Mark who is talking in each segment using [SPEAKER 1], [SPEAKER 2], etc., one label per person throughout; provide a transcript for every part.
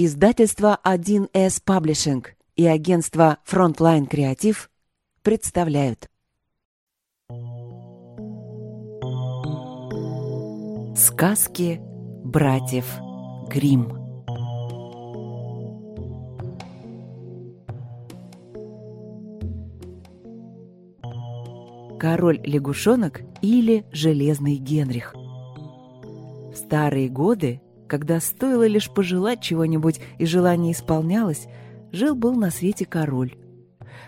[SPEAKER 1] Издательство 1С Паблишинг и агентство Frontline Креатив представляют. Сказки братьев Гримм Король-лягушонок или Железный Генрих. В старые годы когда стоило лишь пожелать чего-нибудь и желание исполнялось, жил-был на свете король.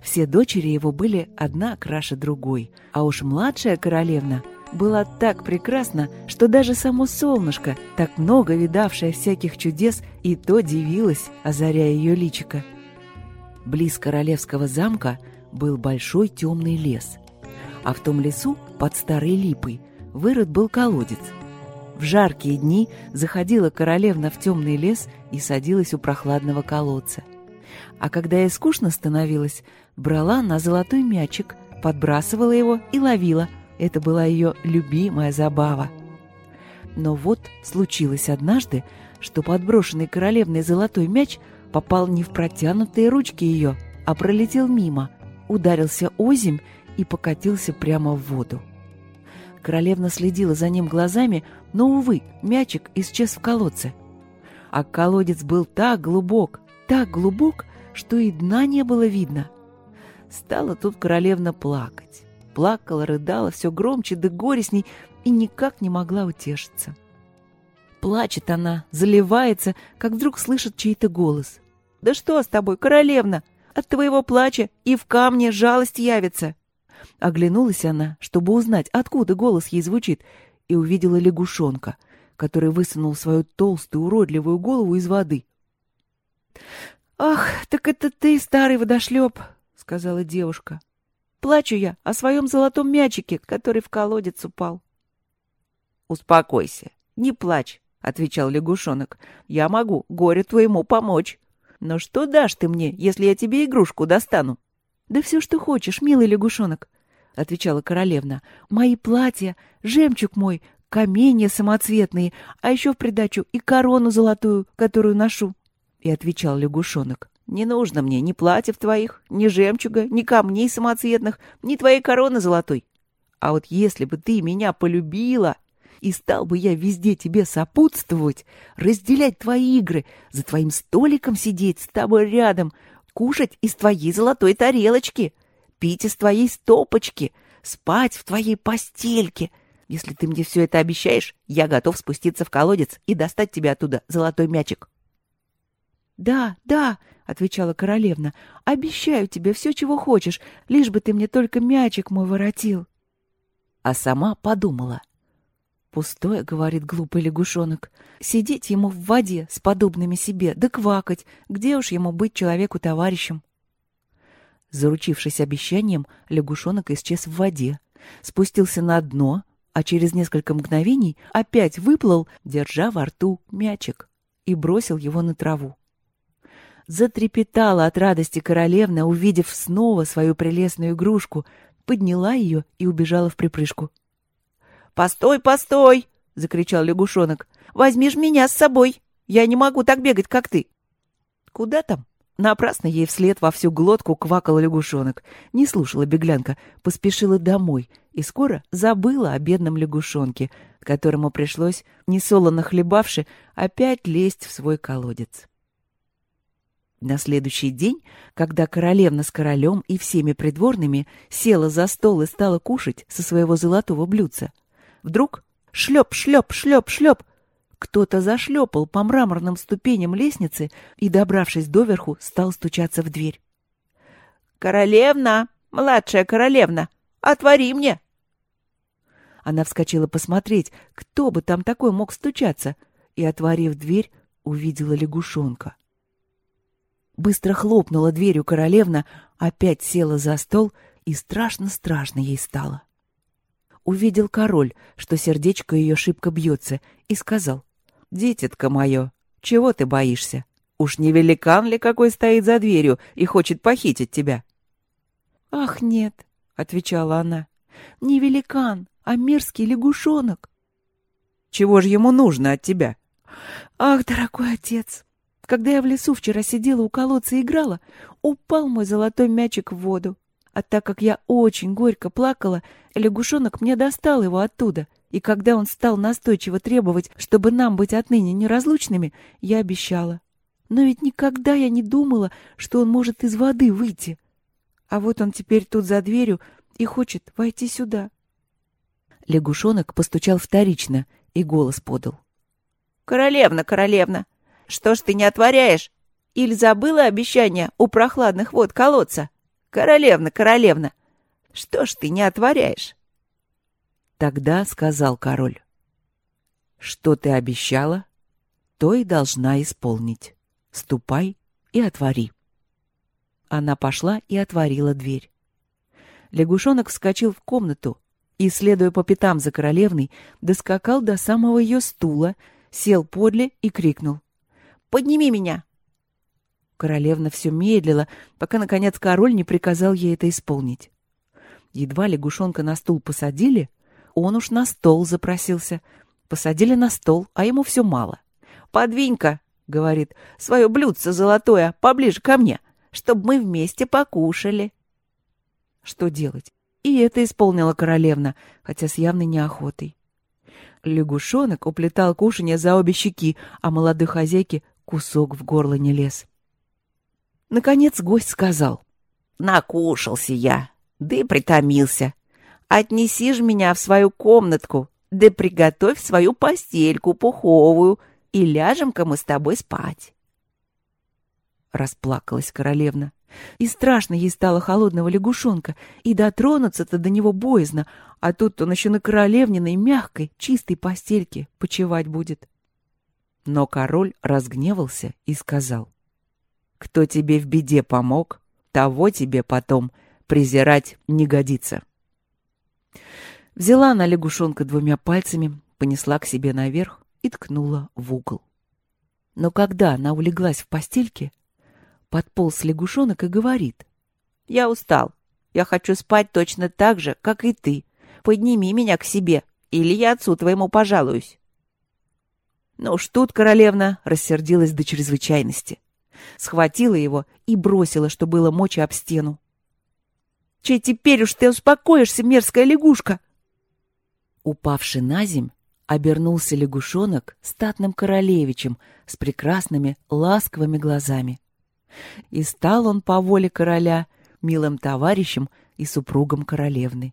[SPEAKER 1] Все дочери его были одна краше другой, а уж младшая королевна была так прекрасна, что даже само солнышко, так много видавшее всяких чудес, и то дивилось, озаряя ее личико. Близ королевского замка был большой темный лес, а в том лесу, под старой липой, вырыт был колодец — в жаркие дни заходила королевна в темный лес и садилась у прохладного колодца. А когда ей скучно становилось, брала на золотой мячик, подбрасывала его и ловила. Это была ее любимая забава. Но вот случилось однажды, что подброшенный королевной золотой мяч попал не в протянутые ручки ее, а пролетел мимо, ударился озимь и покатился прямо в воду. Королевна следила за ним глазами, но, увы, мячик исчез в колодце. А колодец был так глубок, так глубок, что и дна не было видно. Стала тут королевна плакать. Плакала, рыдала все громче да горестней и никак не могла утешиться. Плачет она, заливается, как вдруг слышит чей-то голос. «Да что с тобой, королевна? От твоего плача и в камне жалость явится!» Оглянулась она, чтобы узнать, откуда голос ей звучит, и увидела лягушонка, который высунул свою толстую уродливую голову из воды. «Ах, так это ты, старый водошлеп!» — сказала девушка. «Плачу я о своем золотом мячике, который в колодец упал».
[SPEAKER 2] «Успокойся, не плачь», — отвечал лягушонок. «Я могу горе твоему помочь. Но что дашь ты мне, если я тебе игрушку достану?»
[SPEAKER 1] «Да все, что хочешь, милый лягушонок», — отвечала королевна. «Мои платья, жемчуг мой, каменья самоцветные, а еще в придачу и корону золотую, которую ношу». И отвечал лягушонок.
[SPEAKER 2] «Не нужно мне ни платьев твоих, ни жемчуга, ни камней самоцветных, ни твоей короны золотой. А вот если бы ты меня полюбила, и стал бы я везде тебе сопутствовать, разделять твои игры, за твоим столиком сидеть с тобой рядом, кушать из твоей золотой тарелочки, пить из твоей стопочки, спать в твоей постельке. Если ты мне все это обещаешь, я готов спуститься в колодец и достать тебе оттуда золотой мячик.
[SPEAKER 1] — Да, да, — отвечала королевна, — обещаю тебе все, чего хочешь, лишь бы ты мне только мячик мой воротил. А сама подумала — Пустое, говорит глупый лягушонок. Сидеть ему в воде с подобными себе, да квакать. Где уж ему быть человеку-товарищем? Заручившись обещанием, лягушонок исчез в воде, спустился на дно, а через несколько мгновений опять выплыл, держа во рту мячик, и бросил его на траву. Затрепетала от радости королевна, увидев снова свою прелестную игрушку, подняла ее и убежала в припрыжку.
[SPEAKER 2] «Постой, постой!» — закричал лягушонок. «Возьми ж меня с собой! Я не могу так бегать, как ты!»
[SPEAKER 1] «Куда там?» Напрасно ей вслед во всю глотку квакал лягушонок. Не слушала беглянка, поспешила домой и скоро забыла о бедном лягушонке, которому пришлось, несолоно хлебавши, опять лезть в свой колодец. На следующий день, когда королевна с королем и всеми придворными села за стол и стала кушать со своего золотого блюдца, Вдруг шлеп, шлеп, шлеп, шлеп. Кто-то зашлепал по мраморным ступеням лестницы и, добравшись доверху, стал стучаться в дверь.
[SPEAKER 2] «Королевна! Младшая королевна! Отвори мне!»
[SPEAKER 1] Она вскочила посмотреть, кто бы там такой мог стучаться, и, отворив дверь, увидела лягушонка. Быстро хлопнула дверью королевна, опять села за стол, и страшно-страшно ей стало увидел король, что сердечко ее шибко бьется, и сказал, «Дитятка мое, чего ты боишься? Уж не великан ли какой стоит за дверью и хочет похитить тебя?» «Ах, нет», — отвечала она, — «не великан, а мерзкий лягушонок». «Чего же ему нужно от тебя?» «Ах, дорогой отец,
[SPEAKER 2] Когда я в лесу вчера сидела у колодца и играла, упал мой золотой мячик в воду. А так как я очень горько плакала, лягушонок мне достал его оттуда. И когда он стал настойчиво требовать, чтобы нам быть отныне неразлучными, я обещала. Но ведь никогда я не думала, что он может из воды выйти. А вот он теперь тут за дверью и хочет войти сюда.
[SPEAKER 1] Лягушонок постучал вторично и голос подал.
[SPEAKER 3] «Королевна, королевна, что ж ты не отворяешь? Или забыла обещание у прохладных вод колодца? Королевна, королевна, что ж ты не отворяешь?»
[SPEAKER 1] Тогда сказал король. «Что ты обещала, то и должна исполнить. Ступай и отвори». Она пошла и отворила дверь. Лягушонок вскочил в комнату и, следуя по пятам за королевной, доскакал до самого ее стула, сел подле и крикнул. «Подними меня!» Королевна все медлила, пока, наконец, король не приказал ей это исполнить. Едва лягушонка на стул посадили, он уж на стол запросился. Посадили на стол, а ему все мало. «Подвинь-ка!» — говорит, — «свое блюдце золотое поближе ко мне, чтобы мы вместе покушали». Что делать? И это исполнила королевна, хотя с явной неохотой. Лягушонок уплетал кушанье за обе щеки, а молодой хозяйке кусок в горло не лез. Наконец гость сказал.
[SPEAKER 3] «Накушался я, да и притомился. Отнеси ж меня в свою комнатку, да приготовь свою постельку пуховую, и ляжем-ка мы с тобой спать».
[SPEAKER 1] Расплакалась королевна. И страшно ей стало холодного лягушонка, и дотронуться-то до него боязно, а тут он еще на королевниной мягкой, чистой постельке почевать будет. Но король разгневался и сказал, «Кто тебе в беде помог, того тебе потом презирать не годится». Взяла она лягушонка двумя пальцами, понесла к себе наверх и ткнула в угол. Но когда она улеглась в постельке, подполз лягушонок и говорит.
[SPEAKER 3] «Я устал. Я хочу спать точно так же, как и ты. Подними меня к себе, или я отцу твоему пожалуюсь».
[SPEAKER 1] Ну уж тут королевна рассердилась до чрезвычайности. Схватила его и бросила, что было мочи об стену.
[SPEAKER 2] «Чей теперь уж ты успокоишься, мерзкая лягушка?»
[SPEAKER 1] Упавший на земь, обернулся лягушонок статным королевичем с прекрасными ласковыми глазами. И стал он по воле короля милым товарищем и супругом королевны.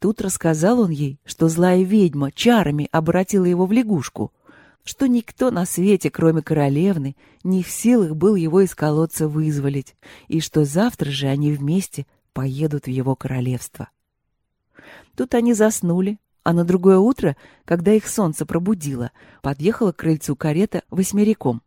[SPEAKER 1] Тут рассказал он ей, что злая ведьма чарами обратила его в лягушку, что никто на свете, кроме королевны, не в силах был его из колодца вызволить, и что завтра же они вместе поедут в его королевство. Тут они заснули, а на другое утро, когда их солнце пробудило, подъехала к крыльцу карета восьмериком.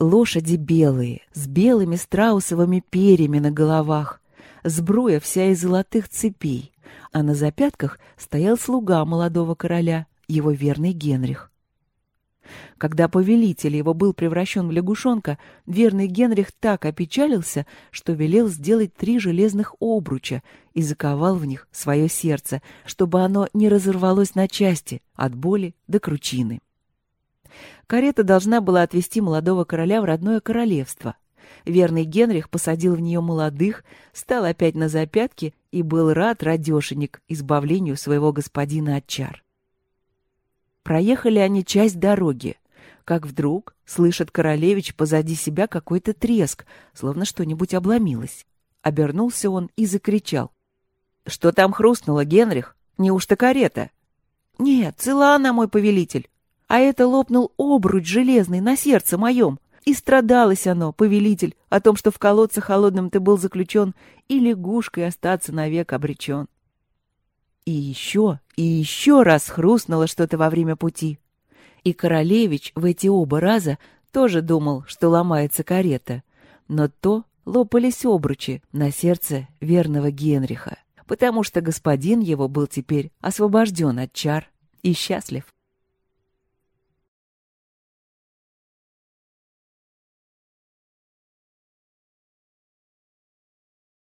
[SPEAKER 1] Лошади белые, с белыми страусовыми перьями на головах, сбруя вся из золотых цепей, а на запятках стоял слуга молодого короля, его верный Генрих. Когда повелитель его был превращен в лягушонка, верный Генрих так опечалился, что велел сделать три железных обруча и заковал в них свое сердце, чтобы оно не разорвалось на части от боли до кручины. Карета должна была отвезти молодого короля в родное королевство. Верный Генрих посадил в нее молодых, стал опять на запятки и был рад, радешенек, избавлению своего господина от чар. Проехали они часть дороги, как вдруг слышит королевич позади себя какой-то треск, словно что-нибудь обломилось. Обернулся он и закричал. «Что там хрустнуло, Генрих? Неужто карета?» «Нет, цела она, мой повелитель. А это лопнул обруч железный на сердце моем. И страдалось оно, повелитель, о том, что в колодце холодном ты был заключен, и лягушкой остаться навек обречен. И еще, и еще раз хрустнуло что-то во время пути. И королевич в эти оба раза тоже думал, что ломается карета. Но то лопались обручи на сердце верного Генриха, потому что господин его был теперь освобожден от чар и счастлив.